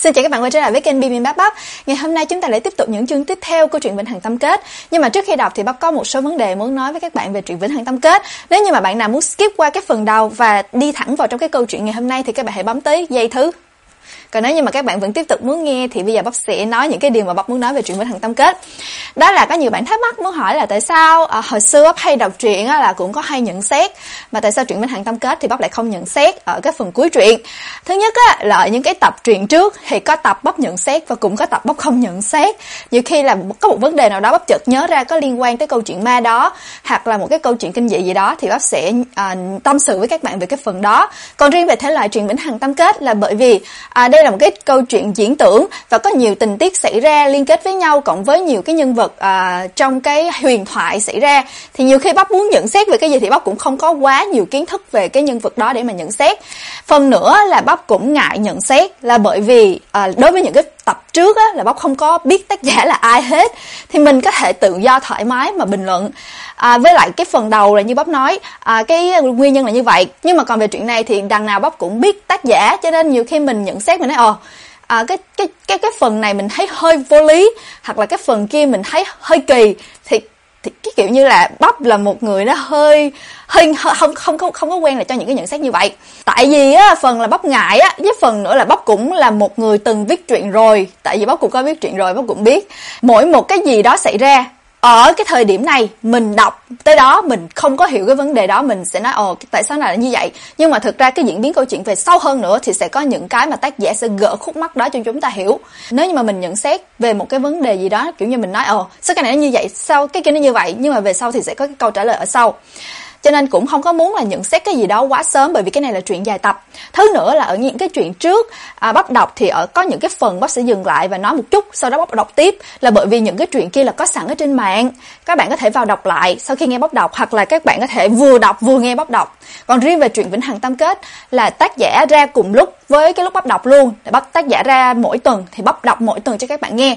Xin chào các bạn quay trở lại với kênh Bim Bim Bắp Bắp. Ngày hôm nay chúng ta lại tiếp tục những chương tiếp theo của truyện Vĩnh Hằng Tâm Kết. Nhưng mà trước khi đọc thì Bắp có một số vấn đề muốn nói với các bạn về truyện Vĩnh Hằng Tâm Kết. Nếu như mà bạn nào muốn skip qua cái phần đầu và đi thẳng vào trong cái câu chuyện ngày hôm nay thì các bạn hãy bấm tới dây thứ còn nếu như mà các bạn vẫn tiếp tục muốn nghe thì bây giờ bác sẽ nói những cái điều mà bác muốn nói về truyện với thằng tâm kết. Đó là có nhiều bạn thắc mắc muốn hỏi là tại sao à, hồi xưa hay đọc truyện á, là cũng có hay nhận xét mà tại sao truyện với thằng tâm kết thì bác lại không nhận xét ở cái phần cuối truyện? Thứ nhất á, là ở những cái tập truyện trước thì có tập bác nhận xét và cũng có tập bác không nhận xét. Nhiều khi là có một vấn đề nào đó bác chợt nhớ ra có liên quan tới câu chuyện ma đó hoặc là một cái câu chuyện kinh dị gì đó thì bác sẽ à, tâm sự với các bạn về cái phần đó. Còn riêng về thể loại truyện vĩnh hằng tâm kết là bởi vì à, đây là một cái câu chuyện diễn tưởng và có nhiều tình tiết xảy ra liên kết với nhau cộng với nhiều cái nhân vật à, trong cái huyền thoại xảy ra. Thì nhiều khi bác muốn nhận xét về cái gì thì bác cũng không có quá nhiều kiến thức về cái nhân vật đó để mà nhận xét. Phần nữa là bác cũng ngại nhận xét là bởi vì à, đối với những cái tập trước á, là bóc không có biết tác giả là ai hết. Thì mình có thể tự do thoải mái mà bình luận. À, với lại cái phần đầu là như bóc nói à, cái nguyên nhân là như vậy. Nhưng mà còn về chuyện này thì đằng nào bóc cũng biết tác giả cho nên nhiều khi mình nhận xét mình nói ồ à, cái cái cái cái phần này mình thấy hơi vô lý hoặc là cái phần kia mình thấy hơi kỳ. Thì thì cái kiểu như là bắp là một người nó hơi hơi không không không không có quen là cho những cái nhận xét như vậy. Tại vì á, phần là bắp ngại á, với phần nữa là bắp cũng là một người từng viết truyện rồi. Tại vì bắp cũng có viết truyện rồi bắp cũng biết. Mỗi một cái gì đó xảy ra ở cái thời điểm này, mình đọc tới đó, mình không có hiểu cái vấn đề đó, mình sẽ nói, ồ, tại sao lại như vậy? Nhưng mà thực ra cái diễn biến câu chuyện về sâu hơn nữa thì sẽ có những cái mà tác giả sẽ gỡ khúc mắc đó cho chúng ta hiểu. Nếu như mà mình nhận xét về một cái vấn đề gì đó, kiểu như mình nói, ồ, sao cái này nó như vậy? Sao cái kia nó như vậy? Nhưng mà về sau thì sẽ có cái câu trả lời ở sau cho nên cũng không có muốn là nhận xét cái gì đó quá sớm bởi vì cái này là chuyện dài tập. Thứ nữa là ở những cái chuyện trước à, bắp đọc thì ở có những cái phần bắp sẽ dừng lại và nói một chút sau đó bắp đọc tiếp. Là bởi vì những cái chuyện kia là có sẵn ở trên mạng. Các bạn có thể vào đọc lại sau khi nghe bắp đọc hoặc là các bạn có thể vừa đọc vừa nghe bắp đọc. Còn riêng về chuyện vĩnh hằng tam kết là tác giả ra cùng lúc với cái lúc bắp đọc luôn. Để bắt tác giả ra mỗi tuần thì bắp đọc mỗi tuần cho các bạn nghe.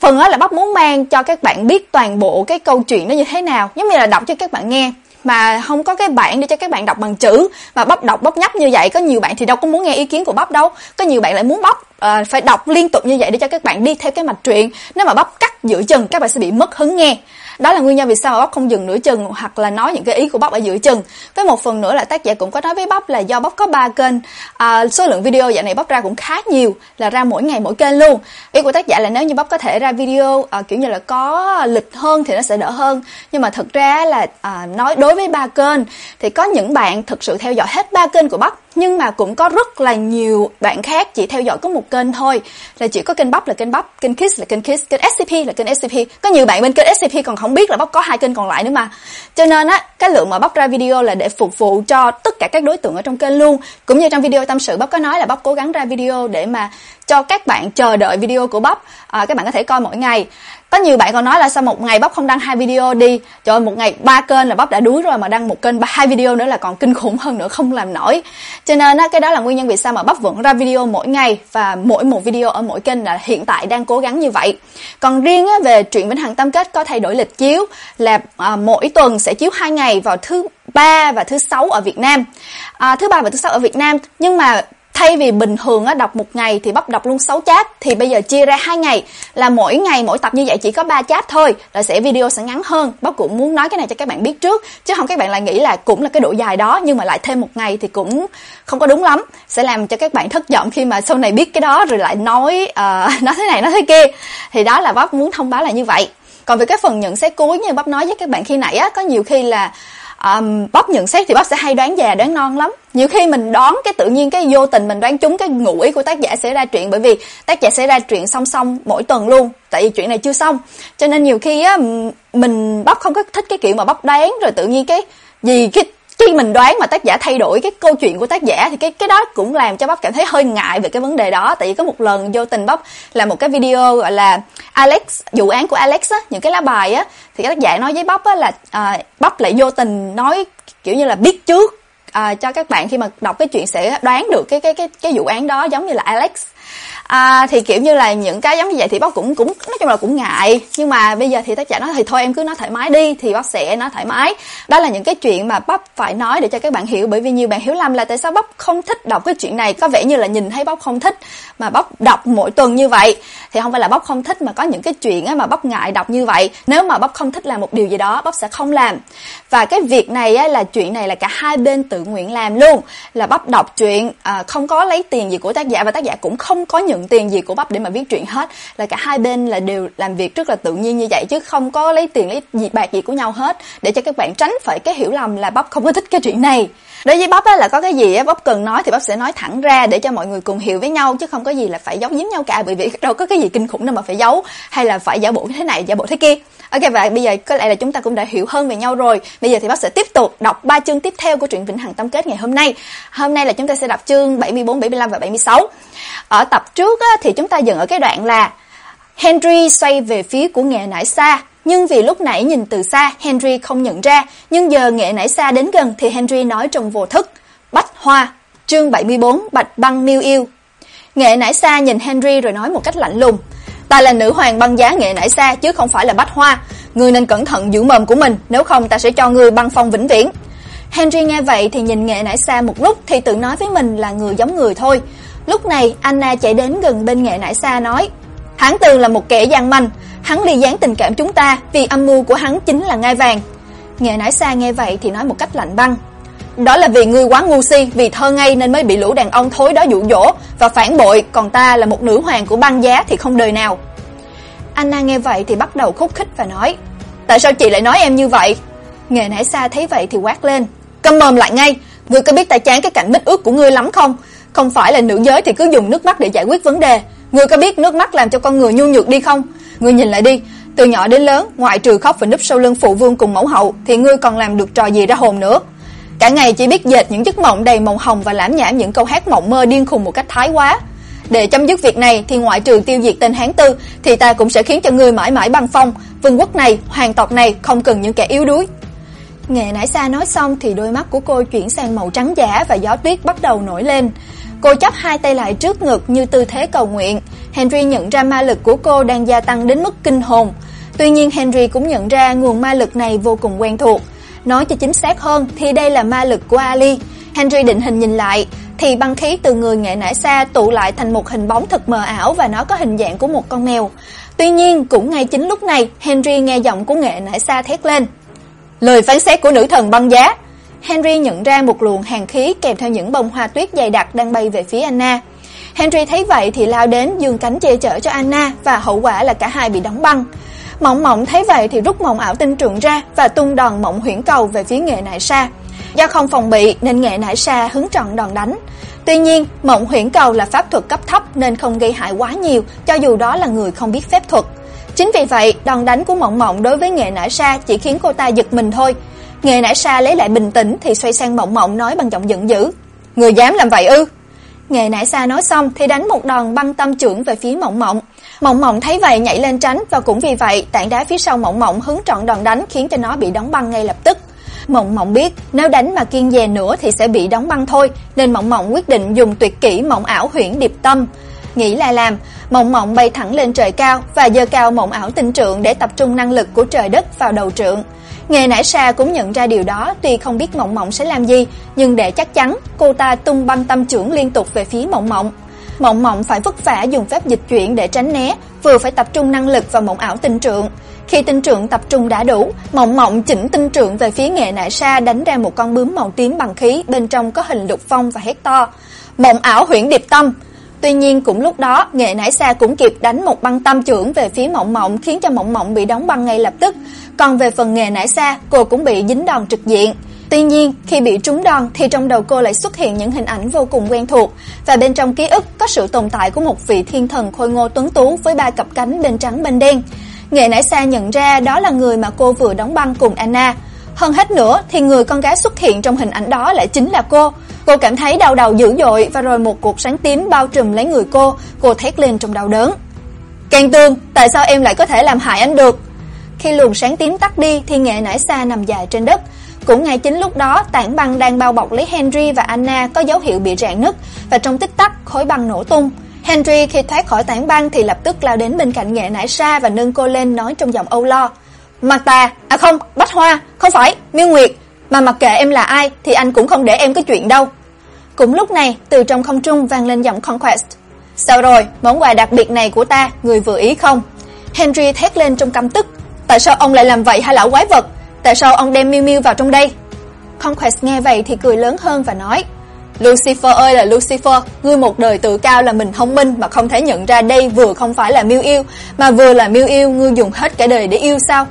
Phần đó là bắp muốn mang cho các bạn biết toàn bộ cái câu chuyện nó như thế nào giống như là đọc cho các bạn nghe mà không có cái bản để cho các bạn đọc bằng chữ. Mà bắp đọc bắp nhấp như vậy có nhiều bạn thì đâu có muốn nghe ý kiến của bắp đâu. Có nhiều bạn lại muốn bắp à, ờ, phải đọc liên tục như vậy để cho các bạn đi theo cái mạch truyện. Nếu mà bắp cắt giữa chừng các bạn sẽ bị mất hứng nghe đó là nguyên nhân vì sao bắp không dừng nửa chừng hoặc là nói những cái ý của bắp ở giữa chừng. Với một phần nữa là tác giả cũng có nói với bắp là do bắp có ba kênh. À, số lượng video dạo này bắp ra cũng khá nhiều là ra mỗi ngày mỗi kênh luôn. Ý của tác giả là nếu như bắp có thể ra video à, kiểu như là có lịch hơn thì nó sẽ đỡ hơn. Nhưng mà thực ra là à, nói đối với ba kênh thì có những bạn thực sự theo dõi hết ba kênh của bắp nhưng mà cũng có rất là nhiều bạn khác chỉ theo dõi có một kênh thôi. Là chỉ có kênh bắp là kênh bắp kênh kiss là kênh kiss kênh scp là kênh scp có nhiều bạn bên kênh scp còn không biết là bóc có hai kênh còn lại nữa mà. Cho nên á cái lượng mà bóc ra video là để phục vụ cho tất cả các đối tượng ở trong kênh luôn. Cũng như trong video tâm sự bóc có nói là bóc cố gắng ra video để mà cho các bạn chờ đợi video của bóc. À, các bạn có thể coi mỗi ngày có nhiều bạn còn nói là sao một ngày bắp không đăng hai video đi? Trời ơi, một ngày ba kênh là bắp đã đuối rồi mà đăng một kênh hai video nữa là còn kinh khủng hơn nữa không làm nổi. Cho nên á cái đó là nguyên nhân vì sao mà bắp vẫn ra video mỗi ngày và mỗi một video ở mỗi kênh là hiện tại đang cố gắng như vậy. Còn riêng á, về truyện vĩnh hằng tâm kết có thay đổi lịch chiếu là à, mỗi tuần sẽ chiếu hai ngày vào thứ ba và thứ sáu ở Việt Nam. À, thứ ba và thứ sáu ở Việt Nam nhưng mà thay vì bình thường á đọc một ngày thì bắt đọc luôn 6 chat thì bây giờ chia ra hai ngày là mỗi ngày mỗi tập như vậy chỉ có 3 chat thôi là sẽ video sẽ ngắn hơn. Bác cũng muốn nói cái này cho các bạn biết trước chứ không các bạn lại nghĩ là cũng là cái độ dài đó nhưng mà lại thêm một ngày thì cũng không có đúng lắm. Sẽ làm cho các bạn thất vọng khi mà sau này biết cái đó rồi lại nói uh, nói thế này nói thế kia. Thì đó là bác muốn thông báo là như vậy. Còn về cái phần nhận xét cuối như bác nói với các bạn khi nãy á có nhiều khi là um, bắp nhận xét thì bắp sẽ hay đoán già đoán non lắm. Nhiều khi mình đoán cái tự nhiên cái vô tình mình đoán trúng cái ngụ ý của tác giả sẽ ra truyện bởi vì tác giả sẽ ra truyện song song mỗi tuần luôn tại vì chuyện này chưa xong. Cho nên nhiều khi á mình bắp không có thích cái kiểu mà bắp đoán rồi tự nhiên cái gì cái khi mình đoán mà tác giả thay đổi cái câu chuyện của tác giả thì cái cái đó cũng làm cho bắp cảm thấy hơi ngại về cái vấn đề đó. Tại vì có một lần vô tình bắp làm một cái video gọi là Alex vụ án của Alex á những cái lá bài á thì cái tác giả nói với bắp á là à, bắp lại vô tình nói kiểu như là biết trước à, cho các bạn khi mà đọc cái chuyện sẽ đoán được cái cái cái cái vụ án đó giống như là Alex. À, thì kiểu như là những cái giống như vậy thì bác cũng cũng nói chung là cũng ngại. Nhưng mà bây giờ thì tác giả nói thì thôi em cứ nói thoải mái đi thì bác sẽ nói thoải mái. Đó là những cái chuyện mà bác phải nói để cho các bạn hiểu. Bởi vì nhiều bạn hiểu lầm là tại sao bác không thích đọc cái chuyện này. Có vẻ như là nhìn thấy bác không thích mà bác đọc mỗi tuần như vậy. Thì không phải là bác không thích mà có những cái chuyện mà bác ngại đọc như vậy. Nếu mà bác không thích làm một điều gì đó bác sẽ không làm. Và cái việc này là chuyện này là cả hai bên tự nguyện làm luôn. Là bác đọc chuyện à, không có lấy tiền gì của tác giả và tác giả cũng không có nhận tiền gì của bắp để mà viết truyện hết. Là cả hai bên là đều làm việc rất là tự nhiên như vậy chứ không có lấy tiền, lấy gì bạc gì của nhau hết. Để cho các bạn tránh phải cái hiểu lầm là bắp không có thích cái chuyện này đối với bắp á là có cái gì á bắp cần nói thì bắp sẽ nói thẳng ra để cho mọi người cùng hiểu với nhau chứ không có gì là phải giấu giếm nhau cả bởi vì đâu có cái gì kinh khủng đâu mà phải giấu hay là phải giả bộ thế này giả bộ thế kia. Ok và bây giờ có lẽ là chúng ta cũng đã hiểu hơn về nhau rồi. Bây giờ thì bác sẽ tiếp tục đọc ba chương tiếp theo của truyện Vĩnh Hằng Tâm Kết ngày hôm nay. Hôm nay là chúng ta sẽ đọc chương 74, 75 và 76 ở tập trước á, thì chúng ta dừng ở cái đoạn là Henry xoay về phía của nghề nải xa nhưng vì lúc nãy nhìn từ xa Henry không nhận ra, nhưng giờ nghệ nãy xa đến gần thì Henry nói trong vô thức. Bách Hoa, chương 74, Bạch Băng Miêu Yêu. Nghệ nãy xa nhìn Henry rồi nói một cách lạnh lùng. Ta là nữ hoàng băng giá nghệ nãy xa chứ không phải là Bách Hoa. Ngươi nên cẩn thận giữ mồm của mình, nếu không ta sẽ cho ngươi băng phong vĩnh viễn. Henry nghe vậy thì nhìn nghệ nãy xa một lúc thì tự nói với mình là người giống người thôi. Lúc này Anna chạy đến gần bên nghệ nãy xa nói Hắn Tường là một kẻ gian manh, hắn ly gián tình cảm chúng ta vì âm mưu của hắn chính là ngai vàng. Nghệ nãi xa nghe vậy thì nói một cách lạnh băng. Đó là vì ngươi quá ngu si, vì thơ ngây nên mới bị lũ đàn ông thối đó dụ dỗ và phản bội, còn ta là một nữ hoàng của băng giá thì không đời nào. Anna nghe vậy thì bắt đầu khúc khích và nói: "Tại sao chị lại nói em như vậy?" Nghệ nãi xa thấy vậy thì quát lên: "Câm mồm lại ngay, ngươi có biết ta chán cái cảnh bích ước của ngươi lắm không? Không phải là nữ giới thì cứ dùng nước mắt để giải quyết vấn đề, ngươi có biết nước mắt làm cho con người nhu nhược đi không? Ngươi nhìn lại đi, từ nhỏ đến lớn, ngoại trừ khóc và núp sau lưng phụ vương cùng mẫu hậu thì ngươi còn làm được trò gì ra hồn nữa? Cả ngày chỉ biết dệt những giấc mộng đầy màu hồng và lãm nhảm những câu hát mộng mơ điên khùng một cách thái quá. Để chấm dứt việc này thì ngoại trừ tiêu diệt tên Hán Tư thì ta cũng sẽ khiến cho ngươi mãi mãi băng phong, vương quốc này, hoàng tộc này không cần những kẻ yếu đuối. Nghệ nãy xa nói xong thì đôi mắt của cô chuyển sang màu trắng giả và gió tuyết bắt đầu nổi lên. Cô chắp hai tay lại trước ngực như tư thế cầu nguyện. Henry nhận ra ma lực của cô đang gia tăng đến mức kinh hồn. Tuy nhiên Henry cũng nhận ra nguồn ma lực này vô cùng quen thuộc. Nói cho chính xác hơn thì đây là ma lực của Ali. Henry định hình nhìn lại thì băng khí từ người nghệ nã xa tụ lại thành một hình bóng thật mờ ảo và nó có hình dạng của một con mèo. Tuy nhiên, cũng ngay chính lúc này, Henry nghe giọng của nghệ nã xa thét lên. Lời phán xét của nữ thần băng giá. Henry nhận ra một luồng hàn khí kèm theo những bông hoa tuyết dày đặc đang bay về phía Anna. Henry thấy vậy thì lao đến dương cánh che chở cho Anna và hậu quả là cả hai bị đóng băng. Mộng Mộng thấy vậy thì rút mộng ảo tinh trượng ra và tung đòn mộng huyễn cầu về phía nghệ nại sa. Do không phòng bị nên nghệ nại sa hứng trọn đòn đánh. Tuy nhiên, mộng huyễn cầu là pháp thuật cấp thấp nên không gây hại quá nhiều cho dù đó là người không biết phép thuật. Chính vì vậy, đòn đánh của Mộng Mộng đối với Nghệ nại Sa chỉ khiến cô ta giật mình thôi nghe nãy Sa lấy lại bình tĩnh thì xoay sang Mộng Mộng nói bằng giọng giận dữ: "Người dám làm vậy ư?" Nghe nãy Sa nói xong thì đánh một đòn băng tâm trưởng về phía Mộng Mộng. Mộng Mộng thấy vậy nhảy lên tránh và cũng vì vậy, tảng đá phía sau Mộng Mộng hứng trọn đòn đánh khiến cho nó bị đóng băng ngay lập tức. Mộng Mộng biết nếu đánh mà kiên dè nữa thì sẽ bị đóng băng thôi, nên Mộng Mộng quyết định dùng tuyệt kỹ Mộng ảo huyễn điệp tâm. Nghĩ là làm, Mộng Mộng bay thẳng lên trời cao và giơ cao Mộng ảo tinh trượng để tập trung năng lực của trời đất vào đầu trượng. Nghề nải sa cũng nhận ra điều đó, tuy không biết Mộng Mộng sẽ làm gì, nhưng để chắc chắn, cô ta tung băng tâm trưởng liên tục về phía Mộng Mộng. Mộng Mộng phải vất vả dùng phép dịch chuyển để tránh né, vừa phải tập trung năng lực vào Mộng ảo tinh trượng. Khi tinh trượng tập trung đã đủ, Mộng Mộng chỉnh tinh trượng về phía nghệ nại sa đánh ra một con bướm màu tím bằng khí, bên trong có hình lục phong và hét to: "Mộng ảo huyễn điệp tâm!" Tuy nhiên cũng lúc đó, nghệ nãi xa cũng kịp đánh một băng tâm trưởng về phía mộng mộng khiến cho mộng mộng bị đóng băng ngay lập tức. Còn về phần nghệ nãi xa, cô cũng bị dính đòn trực diện. Tuy nhiên, khi bị trúng đòn thì trong đầu cô lại xuất hiện những hình ảnh vô cùng quen thuộc và bên trong ký ức có sự tồn tại của một vị thiên thần khôi ngô tuấn tú với ba cặp cánh bên trắng bên đen. Nghệ nãi xa nhận ra đó là người mà cô vừa đóng băng cùng Anna. Hơn hết nữa thì người con gái xuất hiện trong hình ảnh đó lại chính là cô. Cô cảm thấy đau đầu dữ dội và rồi một cuộc sáng tím bao trùm lấy người cô, cô thét lên trong đau đớn. Càng Tương, tại sao em lại có thể làm hại anh được? Khi luồng sáng tím tắt đi thì nghệ nải xa nằm dài trên đất. Cũng ngay chính lúc đó, tảng băng đang bao bọc lấy Henry và Anna có dấu hiệu bị rạn nứt và trong tích tắc khối băng nổ tung. Henry khi thoát khỏi tảng băng thì lập tức lao đến bên cạnh nghệ nải sa và nâng cô lên nói trong giọng âu lo. Martha, à không, Bách Hoa, không phải, Miêu Nguyệt, mà mặc kệ em là ai thì anh cũng không để em có chuyện đâu. Cũng lúc này, từ trong không trung vang lên giọng Conquest. Sao rồi, món quà đặc biệt này của ta, người vừa ý không? Henry thét lên trong căm tức. Tại sao ông lại làm vậy hả lão quái vật? Tại sao ông đem miêu miêu vào trong đây? Conquest nghe vậy thì cười lớn hơn và nói: Lucifer ơi là Lucifer, ngươi một đời tự cao là mình thông minh mà không thể nhận ra đây vừa không phải là miêu yêu, mà vừa là miêu yêu, ngươi dùng hết cả đời để yêu sao?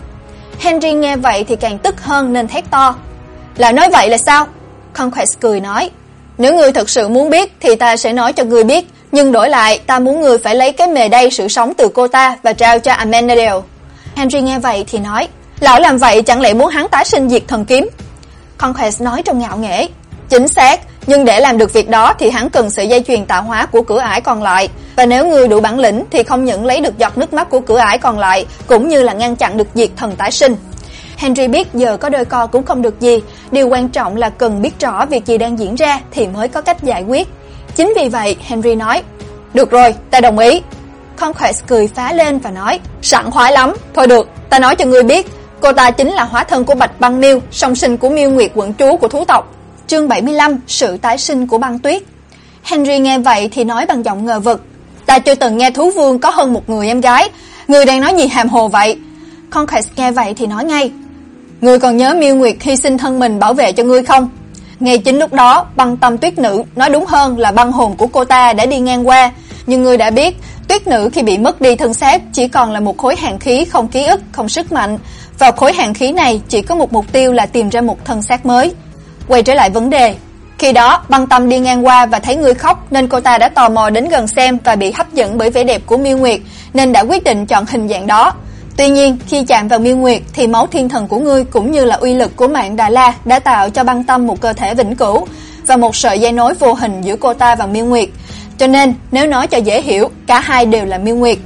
Henry nghe vậy thì càng tức hơn nên thét to. Là nói vậy là sao? Conquest cười nói, nếu ngươi thật sự muốn biết thì ta sẽ nói cho ngươi biết, nhưng đổi lại ta muốn ngươi phải lấy cái mề đây sự sống từ cô ta và trao cho Amenadiel. Henry nghe vậy thì nói, lão làm vậy chẳng lẽ muốn hắn tái sinh diệt thần kiếm? Conquest nói trong ngạo nghễ, chính xác, nhưng để làm được việc đó thì hắn cần sợi dây chuyền tạo hóa của cửa ải còn lại, và nếu ngươi đủ bản lĩnh thì không những lấy được giọt nước mắt của cửa ải còn lại, cũng như là ngăn chặn được diệt thần tái sinh. Henry biết giờ có đôi co cũng không được gì, điều quan trọng là cần biết rõ việc gì đang diễn ra thì mới có cách giải quyết. Chính vì vậy, Henry nói: "Được rồi, ta đồng ý." Conquest cười phá lên và nói: "Sẵn khoái lắm, thôi được, ta nói cho ngươi biết, cô ta chính là hóa thân của Bạch Băng Miêu, song sinh của Miêu Nguyệt quận chúa của thú tộc." Chương 75: Sự tái sinh của băng tuyết. Henry nghe vậy thì nói bằng giọng ngờ vực: "Ta chưa từng nghe thú vương có hơn một người em gái, người đang nói gì hàm hồ vậy?" Conquest nghe vậy thì nói ngay: "Ngươi còn nhớ Miêu Nguyệt hy sinh thân mình bảo vệ cho ngươi không?" Ngay chính lúc đó, băng tâm tuyết nữ, nói đúng hơn là băng hồn của cô ta đã đi ngang qua, nhưng ngươi đã biết, tuyết nữ khi bị mất đi thân xác chỉ còn là một khối hàn khí không ký ức, không sức mạnh. Vào khối hàn khí này chỉ có một mục tiêu là tìm ra một thân xác mới. Quay trở lại vấn đề, khi đó băng tâm đi ngang qua và thấy người khóc nên cô ta đã tò mò đến gần xem và bị hấp dẫn bởi vẻ đẹp của Miêu Nguyệt nên đã quyết định chọn hình dạng đó. Tuy nhiên, khi chạm vào Miêu Nguyệt thì máu thiên thần của ngươi cũng như là uy lực của mạng Đà La đã tạo cho băng tâm một cơ thể vĩnh cửu và một sợi dây nối vô hình giữa cô ta và Miêu Nguyệt. Cho nên, nếu nói cho dễ hiểu, cả hai đều là Miêu Nguyệt,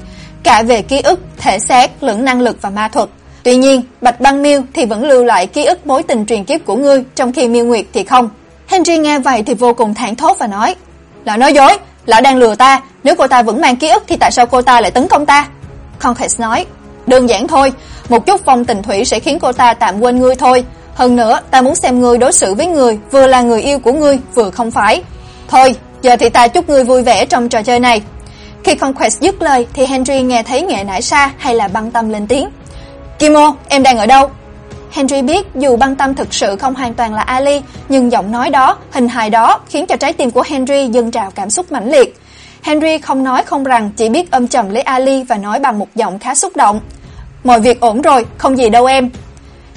cả về ký ức, thể xác, lẫn năng lực và ma thuật. Tuy nhiên, Bạch Băng Miêu thì vẫn lưu lại ký ức mối tình truyền kiếp của ngươi, trong khi Miêu Nguyệt thì không. Henry nghe vậy thì vô cùng thản thốt và nói: "Lão nói dối, lão đang lừa ta, nếu cô ta vẫn mang ký ức thì tại sao cô ta lại tấn công ta?" Conquest nói: "Đơn giản thôi, một chút phong tình thủy sẽ khiến cô ta tạm quên ngươi thôi, hơn nữa, ta muốn xem ngươi đối xử với người vừa là người yêu của ngươi, vừa không phải. Thôi, giờ thì ta chúc ngươi vui vẻ trong trò chơi này." Khi Conquest dứt lời thì Henry nghe thấy nghệ nải sa hay là băng tâm lên tiếng. Kimo, em đang ở đâu? Henry biết dù băng tâm thực sự không hoàn toàn là Ali, nhưng giọng nói đó, hình hài đó khiến cho trái tim của Henry dâng trào cảm xúc mãnh liệt. Henry không nói không rằng, chỉ biết ôm chầm lấy Ali và nói bằng một giọng khá xúc động. Mọi việc ổn rồi, không gì đâu em.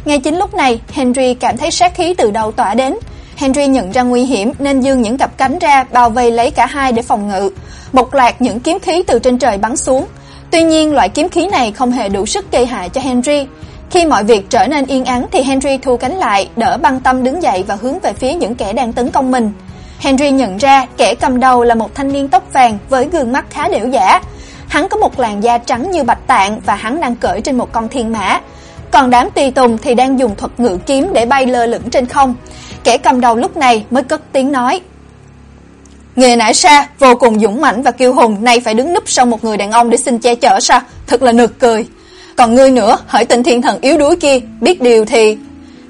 Ngay chính lúc này, Henry cảm thấy sát khí từ đầu tỏa đến. Henry nhận ra nguy hiểm nên dương những cặp cánh ra bao vây lấy cả hai để phòng ngự. Một loạt những kiếm khí từ trên trời bắn xuống, Tuy nhiên, loại kiếm khí này không hề đủ sức gây hại cho Henry. Khi mọi việc trở nên yên ắng thì Henry thu cánh lại, đỡ băng tâm đứng dậy và hướng về phía những kẻ đang tấn công mình. Henry nhận ra kẻ cầm đầu là một thanh niên tóc vàng với gương mắt khá đểu giả. Hắn có một làn da trắng như bạch tạng và hắn đang cưỡi trên một con thiên mã. Còn đám tùy tùng thì đang dùng thuật ngự kiếm để bay lơ lửng trên không. Kẻ cầm đầu lúc này mới cất tiếng nói: Nghề nãy xa vô cùng dũng mãnh và kiêu hùng, nay phải đứng núp sau một người đàn ông để xin che chở sao? Thật là nực cười. Còn ngươi nữa, hỡi tên thiên thần yếu đuối kia, biết điều thì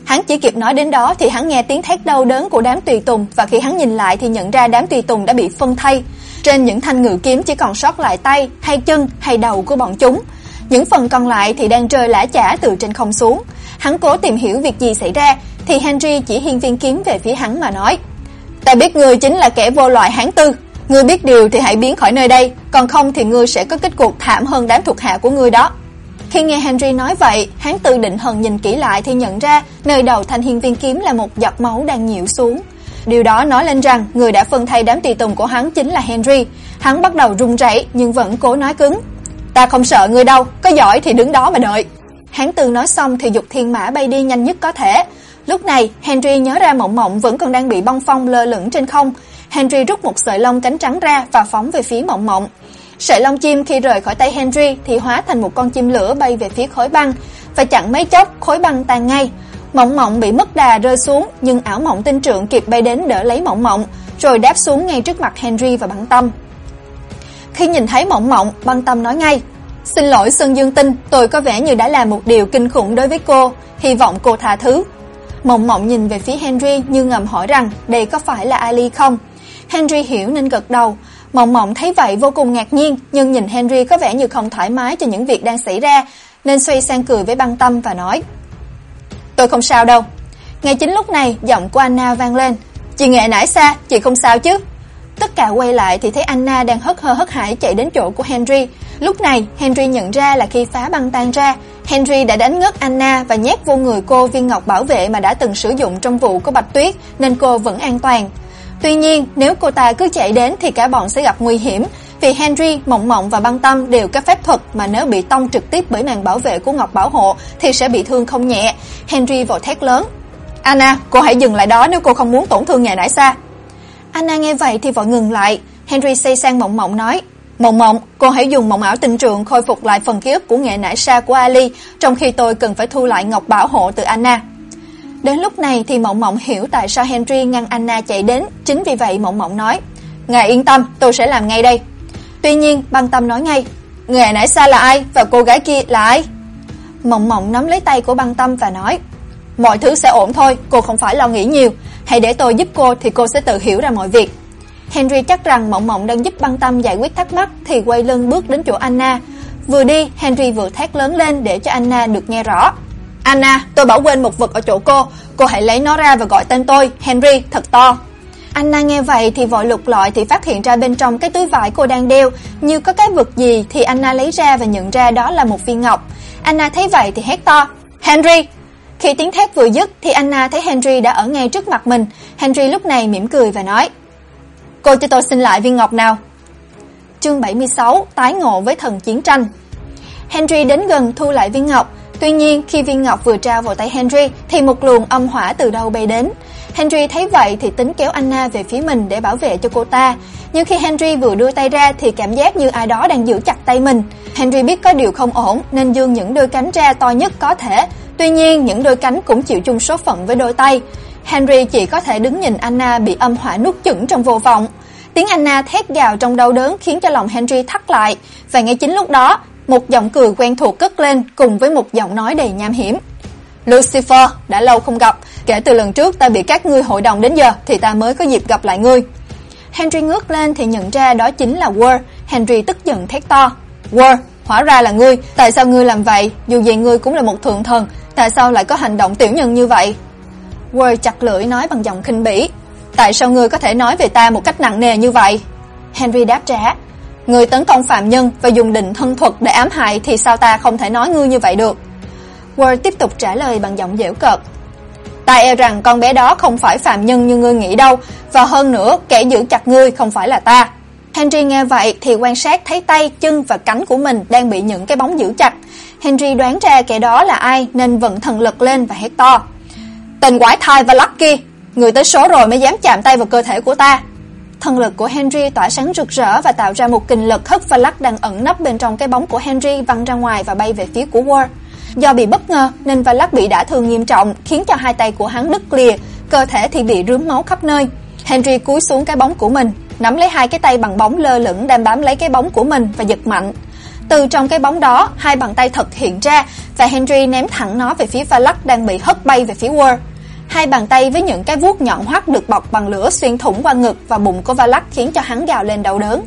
Hắn chỉ kịp nói đến đó thì hắn nghe tiếng thét đau đớn của đám tùy tùng và khi hắn nhìn lại thì nhận ra đám tùy tùng đã bị phân thay. Trên những thanh ngự kiếm chỉ còn sót lại tay, hay chân, hay đầu của bọn chúng. Những phần còn lại thì đang rơi lả chả từ trên không xuống. Hắn cố tìm hiểu việc gì xảy ra thì Henry chỉ hiên viên kiếm về phía hắn mà nói: Ta biết ngươi chính là kẻ vô loại hán tư, ngươi biết điều thì hãy biến khỏi nơi đây, còn không thì ngươi sẽ có kết cục thảm hơn đám thuộc hạ của ngươi đó. Khi nghe Henry nói vậy, hán tư định hờn nhìn kỹ lại thì nhận ra nơi đầu thanh hiên viên kiếm là một giọt máu đang nhiễu xuống. Điều đó nói lên rằng người đã phân thay đám tùy tùng của hắn chính là Henry. Hắn bắt đầu run rẩy nhưng vẫn cố nói cứng. Ta không sợ ngươi đâu, có giỏi thì đứng đó mà đợi. Hán tư nói xong thì dục thiên mã bay đi nhanh nhất có thể, Lúc này, Henry nhớ ra Mộng Mộng vẫn còn đang bị băng phong lơ lửng trên không. Henry rút một sợi lông cánh trắng ra và phóng về phía Mộng Mộng. Sợi lông chim khi rời khỏi tay Henry thì hóa thành một con chim lửa bay về phía khối băng, và chẳng mấy chốc khối băng tan ngay. Mộng Mộng bị mất đà rơi xuống, nhưng ảo mộng tinh trượng kịp bay đến đỡ lấy Mộng Mộng, rồi đáp xuống ngay trước mặt Henry và băng tâm. Khi nhìn thấy Mộng Mộng, Băng Tâm nói ngay: "Xin lỗi Sơn Dương Tinh, tôi có vẻ như đã làm một điều kinh khủng đối với cô, hy vọng cô tha thứ." Mộng Mộng nhìn về phía Henry như ngầm hỏi rằng đây có phải là Ali không. Henry hiểu nên gật đầu. Mộng Mộng thấy vậy vô cùng ngạc nhiên, nhưng nhìn Henry có vẻ như không thoải mái cho những việc đang xảy ra, nên xoay sang cười với Băng Tâm và nói: "Tôi không sao đâu." Ngay chính lúc này, giọng của Anna vang lên: "Chị Nghệ nãy xa, chị không sao chứ?" Tất cả quay lại thì thấy Anna đang hất hơ hất hải chạy đến chỗ của Henry. Lúc này, Henry nhận ra là khi phá băng tan ra, Henry đã đánh ngất Anna và nhét vô người cô viên ngọc bảo vệ mà đã từng sử dụng trong vụ của Bạch Tuyết, nên cô vẫn an toàn. Tuy nhiên, nếu cô ta cứ chạy đến thì cả bọn sẽ gặp nguy hiểm, vì Henry, Mộng Mộng và Băng Tâm đều có phép thuật mà nếu bị tông trực tiếp bởi màn bảo vệ của ngọc bảo hộ thì sẽ bị thương không nhẹ. Henry vội thét lớn: "Anna, cô hãy dừng lại đó nếu cô không muốn tổn thương nhà nải xa." Anna nghe vậy thì vội ngừng lại. Henry xây sang Mộng Mộng nói: "Mộng Mộng, cô hãy dùng mộng ảo tình trường khôi phục lại phần ký ức của nghệ nải sa của Ali, trong khi tôi cần phải thu lại ngọc bảo hộ từ Anna." Đến lúc này thì Mộng Mộng hiểu tại sao Henry ngăn Anna chạy đến, chính vì vậy Mộng Mộng nói: "Ngài yên tâm, tôi sẽ làm ngay đây." Tuy nhiên, Băng Tâm nói ngay: "Nghệ nải sa là ai và cô gái kia là ai?" Mộng Mộng nắm lấy tay của Băng Tâm và nói: "Mọi thứ sẽ ổn thôi, cô không phải lo nghĩ nhiều, hãy để tôi giúp cô thì cô sẽ tự hiểu ra mọi việc." Henry chắc rằng Mộng Mộng đang giúp Băng Tâm giải quyết thắc mắc thì quay lưng bước đến chỗ Anna. Vừa đi, Henry vừa thét lớn lên để cho Anna được nghe rõ. "Anna, tôi bỏ quên một vật ở chỗ cô, cô hãy lấy nó ra và gọi tên tôi, Henry, thật to." Anna nghe vậy thì vội lục lọi thì phát hiện ra bên trong cái túi vải cô đang đeo, như có cái vật gì thì Anna lấy ra và nhận ra đó là một viên ngọc. Anna thấy vậy thì hét to, "Henry!" Khi tiếng thét vừa dứt thì Anna thấy Henry đã ở ngay trước mặt mình. Henry lúc này mỉm cười và nói: "Cô cho tôi xin lại viên ngọc nào." Chương 76: Tái ngộ với thần chiến tranh. Henry đến gần thu lại viên ngọc, tuy nhiên khi viên ngọc vừa trao vào tay Henry thì một luồng âm hỏa từ đâu bay đến. Henry thấy vậy thì tính kéo Anna về phía mình để bảo vệ cho cô ta, nhưng khi Henry vừa đưa tay ra thì cảm giác như ai đó đang giữ chặt tay mình. Henry biết có điều không ổn nên dương những đôi cánh ra to nhất có thể, tuy nhiên những đôi cánh cũng chịu chung số phận với đôi tay. Henry chỉ có thể đứng nhìn Anna bị âm hỏa nuốt chửng trong vô vọng. Tiếng Anna thét gào trong đau đớn khiến cho lòng Henry thắt lại, và ngay chính lúc đó, một giọng cười quen thuộc cất lên cùng với một giọng nói đầy nham hiểm. Lucifer, đã lâu không gặp, kể từ lần trước ta bị các ngươi hội đồng đến giờ thì ta mới có dịp gặp lại ngươi. Henry ngước lên thì nhận ra đó chính là War. Henry tức giận thét to, "War, hóa ra là ngươi, tại sao ngươi làm vậy? Dù gì ngươi cũng là một thượng thần, tại sao lại có hành động tiểu nhân như vậy?" War chặt lưỡi nói bằng giọng khinh bỉ, "Tại sao ngươi có thể nói về ta một cách nặng nề như vậy?" Henry đáp trả, "Ngươi tấn công phạm nhân và dùng định thân thuật để ám hại thì sao ta không thể nói ngươi như vậy được?" Word tiếp tục trả lời bằng giọng giễu cợt. Ta e rằng con bé đó không phải phạm nhân như ngươi nghĩ đâu, và hơn nữa, kẻ giữ chặt ngươi không phải là ta. Henry nghe vậy thì quan sát thấy tay, chân và cánh của mình đang bị những cái bóng giữ chặt. Henry đoán ra kẻ đó là ai nên vận thần lực lên và hét to. Tên quái thai và Lucky, người tới số rồi mới dám chạm tay vào cơ thể của ta. Thần lực của Henry tỏa sáng rực rỡ và tạo ra một kình lực hất Valak đang ẩn nấp bên trong cái bóng của Henry văng ra ngoài và bay về phía của Ward. Do bị bất ngờ nên Valak bị đả thương nghiêm trọng, khiến cho hai tay của hắn đứt lìa, cơ thể thì bị rướm máu khắp nơi. Henry cúi xuống cái bóng của mình, nắm lấy hai cái tay bằng bóng lơ lửng đang bám lấy cái bóng của mình và giật mạnh. Từ trong cái bóng đó, hai bàn tay thật hiện ra và Henry ném thẳng nó về phía Valak đang bị hất bay về phía War. Hai bàn tay với những cái vuốt nhọn hoắt được bọc bằng lửa xuyên thủng qua ngực và bụng của Valak khiến cho hắn gào lên đau đớn.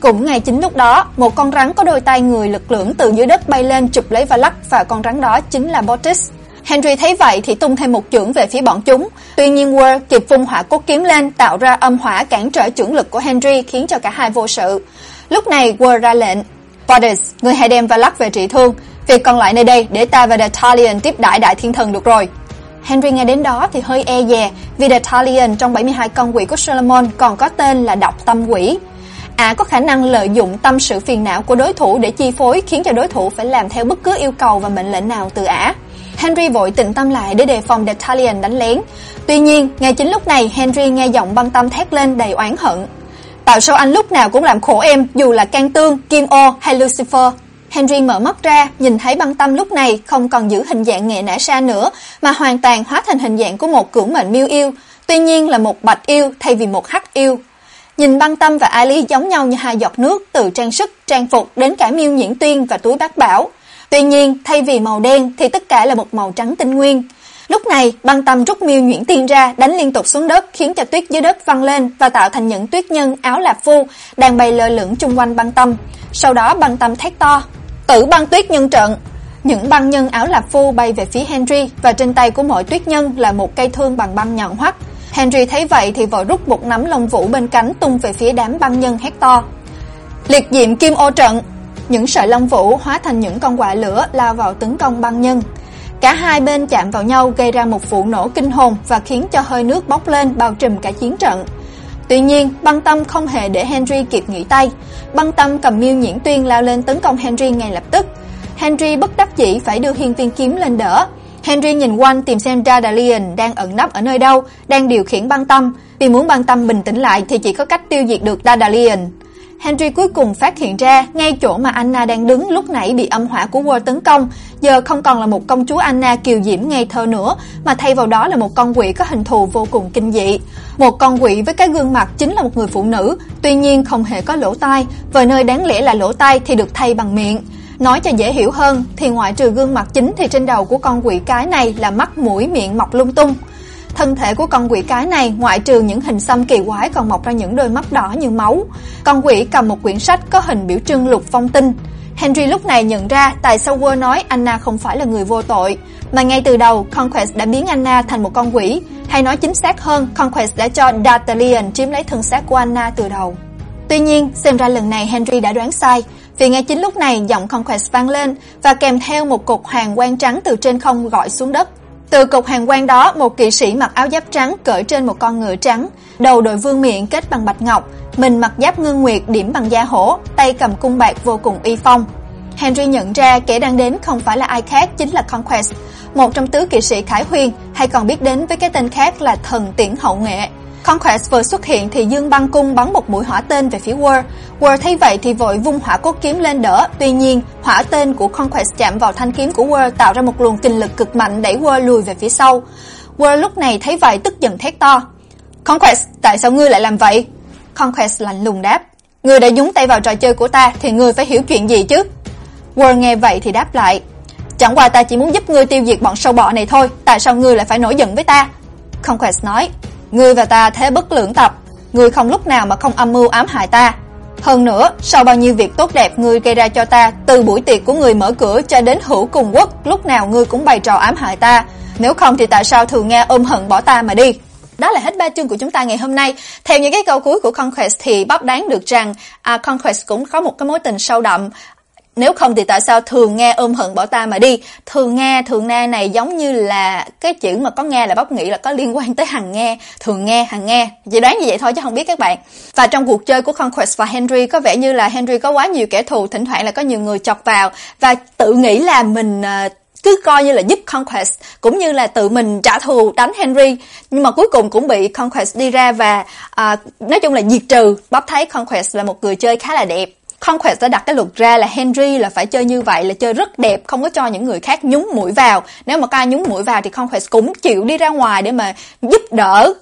Cũng ngay chính lúc đó, một con rắn có đôi tay người lực lưỡng từ dưới đất bay lên chụp lấy Valak và con rắn đó chính là Botis. Henry thấy vậy thì tung thêm một chưởng về phía bọn chúng. Tuy nhiên Ward kịp vung hỏa cốt kiếm lên tạo ra âm hỏa cản trở chưởng lực của Henry khiến cho cả hai vô sự. Lúc này Ward ra lệnh, Botis, người hãy đem Valak về trị thương. Việc còn lại nơi đây để ta và The tiếp đãi đại thiên thần được rồi. Henry nghe đến đó thì hơi e dè vì The Talion trong 72 con quỷ của Solomon còn có tên là độc tâm quỷ. À có khả năng lợi dụng tâm sự phiền não của đối thủ để chi phối khiến cho đối thủ phải làm theo bất cứ yêu cầu và mệnh lệnh nào từ ả. Henry vội tĩnh tâm lại để đề phòng Detalion đánh lén. Tuy nhiên, ngay chính lúc này Henry nghe giọng băng tâm thét lên đầy oán hận. Tại sao anh lúc nào cũng làm khổ em dù là can tương, kim ô hay Lucifer? Henry mở mắt ra, nhìn thấy băng tâm lúc này không còn giữ hình dạng nghệ nã sa nữa, mà hoàn toàn hóa thành hình dạng của một cưỡng mệnh miêu yêu, tuy nhiên là một bạch yêu thay vì một hắc yêu. Nhìn băng tâm và Ali giống nhau như hai giọt nước từ trang sức, trang phục đến cả miêu nhuyễn tuyên và túi bác bảo. Tuy nhiên, thay vì màu đen thì tất cả là một màu trắng tinh nguyên. Lúc này, băng tâm rút miêu nhuyễn tiên ra, đánh liên tục xuống đất khiến cho tuyết dưới đất văng lên và tạo thành những tuyết nhân áo lạp phu đang bay lơ lửng chung quanh băng tâm. Sau đó băng tâm thét to, tử băng tuyết nhân trận. Những băng nhân áo lạp phu bay về phía Henry và trên tay của mỗi tuyết nhân là một cây thương bằng băng nhọn hoắt. Henry thấy vậy thì vội rút một nắm lông vũ bên cánh tung về phía đám băng nhân hét to. Liệt diệm kim ô trận! Những sợi lông vũ hóa thành những con quạ lửa lao vào tấn công băng nhân. Cả hai bên chạm vào nhau gây ra một vụ nổ kinh hồn và khiến cho hơi nước bốc lên bao trùm cả chiến trận. Tuy nhiên, băng tâm không hề để Henry kịp nghỉ tay. Băng tâm cầm miêu nhĩn tuyên lao lên tấn công Henry ngay lập tức. Henry bất đắc dĩ phải đưa hiên viên kiếm lên đỡ. Henry nhìn quanh tìm xem Dadalion đang ẩn nấp ở nơi đâu, đang điều khiển băng tâm. Vì muốn băng tâm bình tĩnh lại thì chỉ có cách tiêu diệt được Dadalion. Henry cuối cùng phát hiện ra ngay chỗ mà Anna đang đứng lúc nãy bị âm hỏa của Word tấn công, giờ không còn là một công chúa Anna kiều diễm ngây thơ nữa, mà thay vào đó là một con quỷ có hình thù vô cùng kinh dị. Một con quỷ với cái gương mặt chính là một người phụ nữ, tuy nhiên không hề có lỗ tai, và nơi đáng lẽ là lỗ tai thì được thay bằng miệng. Nói cho dễ hiểu hơn thì ngoại trừ gương mặt chính thì trên đầu của con quỷ cái này là mắt mũi miệng mọc lung tung. Thân thể của con quỷ cái này ngoại trừ những hình xăm kỳ quái còn mọc ra những đôi mắt đỏ như máu. Con quỷ cầm một quyển sách có hình biểu trưng lục phong tinh. Henry lúc này nhận ra tại sao War nói Anna không phải là người vô tội, mà ngay từ đầu Conquest đã biến Anna thành một con quỷ, hay nói chính xác hơn, Conquest đã cho D'Artagnan chiếm lấy thân xác của Anna từ đầu. Tuy nhiên, xem ra lần này Henry đã đoán sai, vì ngay chính lúc này giọng Conquest vang lên và kèm theo một cột hoàng quang trắng từ trên không gọi xuống đất. Từ cục hàng quan đó, một kỵ sĩ mặc áo giáp trắng cởi trên một con ngựa trắng, đầu đội vương miện kết bằng bạch ngọc, mình mặc giáp ngân nguyệt điểm bằng da hổ, tay cầm cung bạc vô cùng uy phong. Henry nhận ra kẻ đang đến không phải là ai khác chính là Conquest, một trong tứ kỵ sĩ Khải Huyền, hay còn biết đến với cái tên khác là thần tiễn hậu nghệ. Conquest vừa xuất hiện thì Dương Băng Cung bắn một mũi hỏa tên về phía War. War thấy vậy thì vội vung hỏa cốt kiếm lên đỡ, tuy nhiên, hỏa tên của Conquest chạm vào thanh kiếm của War tạo ra một luồng kinh lực cực mạnh đẩy War lùi về phía sau. War lúc này thấy vậy tức giận thét to. "Conquest, tại sao ngươi lại làm vậy?" Conquest lạnh lùng đáp, "Ngươi đã nhúng tay vào trò chơi của ta thì ngươi phải hiểu chuyện gì chứ?" War nghe vậy thì đáp lại, "Chẳng qua ta chỉ muốn giúp ngươi tiêu diệt bọn sâu bọ này thôi, tại sao ngươi lại phải nổi giận với ta?" Conquest nói, Ngươi và ta thế bất lưỡng tập, ngươi không lúc nào mà không âm mưu ám hại ta. Hơn nữa, sau bao nhiêu việc tốt đẹp ngươi gây ra cho ta, từ buổi tiệc của người mở cửa cho đến hữu cùng quốc, lúc nào ngươi cũng bày trò ám hại ta. Nếu không thì tại sao thường nghe ôm hận bỏ ta mà đi? Đó là hết ba chương của chúng ta ngày hôm nay. Theo những cái câu cuối của Conquest thì bóc đáng được rằng à, Conquest cũng có một cái mối tình sâu đậm nếu không thì tại sao thường nghe ôm hận bỏ ta mà đi? Thường nghe, thường nghe này giống như là cái chữ mà có nghe là bóc nghĩ là có liên quan tới hằng nghe, thường nghe, hằng nghe. Chỉ đoán như vậy thôi chứ không biết các bạn. Và trong cuộc chơi của Conquest và Henry có vẻ như là Henry có quá nhiều kẻ thù, thỉnh thoảng là có nhiều người chọc vào và tự nghĩ là mình ờ, cứ coi như là giúp Conquest cũng như là tự mình trả thù đánh Henry nhưng mà cuối cùng cũng bị Conquest đi ra và à, nói chung là diệt trừ bóp thấy Conquest là một người chơi khá là đẹp Conquest đã đặt cái luật ra là Henry là phải chơi như vậy là chơi rất đẹp, không có cho những người khác nhúng mũi vào. Nếu mà có ai nhúng mũi vào thì Conquest cũng chịu đi ra ngoài để mà giúp đỡ.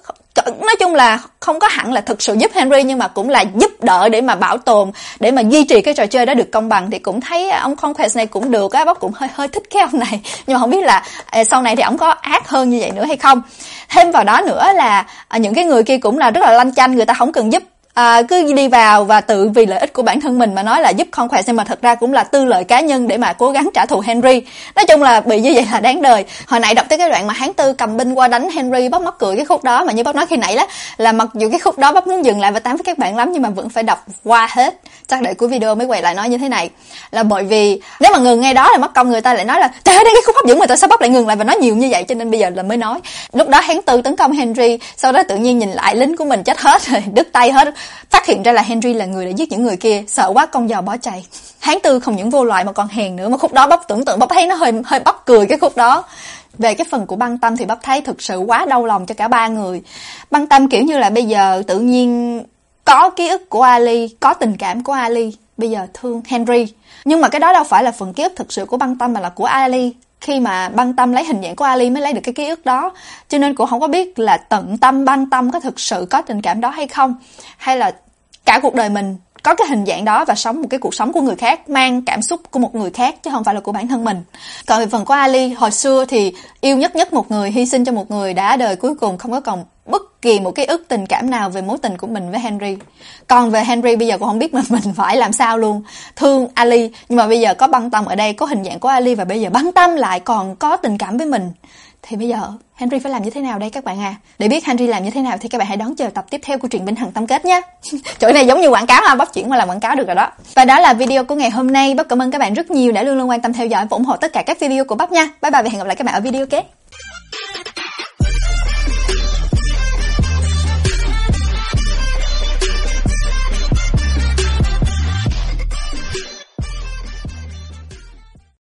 Nói chung là không có hẳn là thực sự giúp Henry nhưng mà cũng là giúp đỡ để mà bảo tồn để mà duy trì cái trò chơi đó được công bằng. Thì cũng thấy ông Conquest này cũng được á bác cũng hơi hơi thích cái ông này. Nhưng mà không biết là à, sau này thì ông có ác hơn như vậy nữa hay không? Thêm vào đó nữa là à, những cái người kia cũng là rất là lanh chanh người ta không cần giúp à, cứ đi vào và tự vì lợi ích của bản thân mình mà nói là giúp con khỏe xem mà thật ra cũng là tư lợi cá nhân để mà cố gắng trả thù Henry. Nói chung là bị như vậy là đáng đời. Hồi nãy đọc tới cái đoạn mà hán tư cầm binh qua đánh Henry bóc mắc cười cái khúc đó mà như bác nói khi nãy đó là mặc dù cái khúc đó bác muốn dừng lại và tám với các bạn lắm nhưng mà vẫn phải đọc qua hết. Chắc đợi cuối video mới quay lại nói như thế này. Là bởi vì nếu mà ngừng ngay đó là mất công người ta lại nói là trời ơi cái khúc hấp dẫn mà tại sao bắp lại ngừng lại. Và nói nhiều như vậy cho nên bây giờ là mới nói. Lúc đó hán tư tấn công Henry sau đó tự nhiên nhìn lại lính của mình chết hết rồi đứt tay hết phát hiện ra là Henry là người đã giết những người kia, sợ quá con dò bỏ chạy. Hán tư không những vô loại mà còn hèn nữa, mà khúc đó bắp tưởng tượng bắp thấy nó hơi hơi bắp cười cái khúc đó. Về cái phần của băng tâm thì bắp thấy thực sự quá đau lòng cho cả ba người. Băng tâm kiểu như là bây giờ tự nhiên có ký ức của Ali, có tình cảm của Ali, bây giờ thương Henry. Nhưng mà cái đó đâu phải là phần ký ức thực sự của băng tâm mà là của Ali khi mà băng tâm lấy hình dạng của Ali mới lấy được cái ký ức đó cho nên cũng không có biết là tận tâm băng tâm có thực sự có tình cảm đó hay không hay là cả cuộc đời mình có cái hình dạng đó và sống một cái cuộc sống của người khác, mang cảm xúc của một người khác chứ không phải là của bản thân mình. Còn về phần của Ali, hồi xưa thì yêu nhất nhất một người, hy sinh cho một người đã đời cuối cùng không có còn kỳ một cái ức tình cảm nào về mối tình của mình với Henry. Còn về Henry bây giờ cũng không biết mà mình phải làm sao luôn. Thương Ali nhưng mà bây giờ có băng tâm ở đây, có hình dạng của Ali và bây giờ băng tâm lại còn có tình cảm với mình. Thì bây giờ Henry phải làm như thế nào đây các bạn à? Để biết Henry làm như thế nào thì các bạn hãy đón chờ tập tiếp theo của truyện Bình Hằng Tâm Kết nhé. Chỗ này giống như quảng cáo ha, bóc chuyển qua làm quảng cáo được rồi đó. Và đó là video của ngày hôm nay. Bắp cảm ơn các bạn rất nhiều đã luôn luôn quan tâm theo dõi và ủng hộ tất cả các video của Bắp nha. Bye bye và hẹn gặp lại các bạn ở video kế.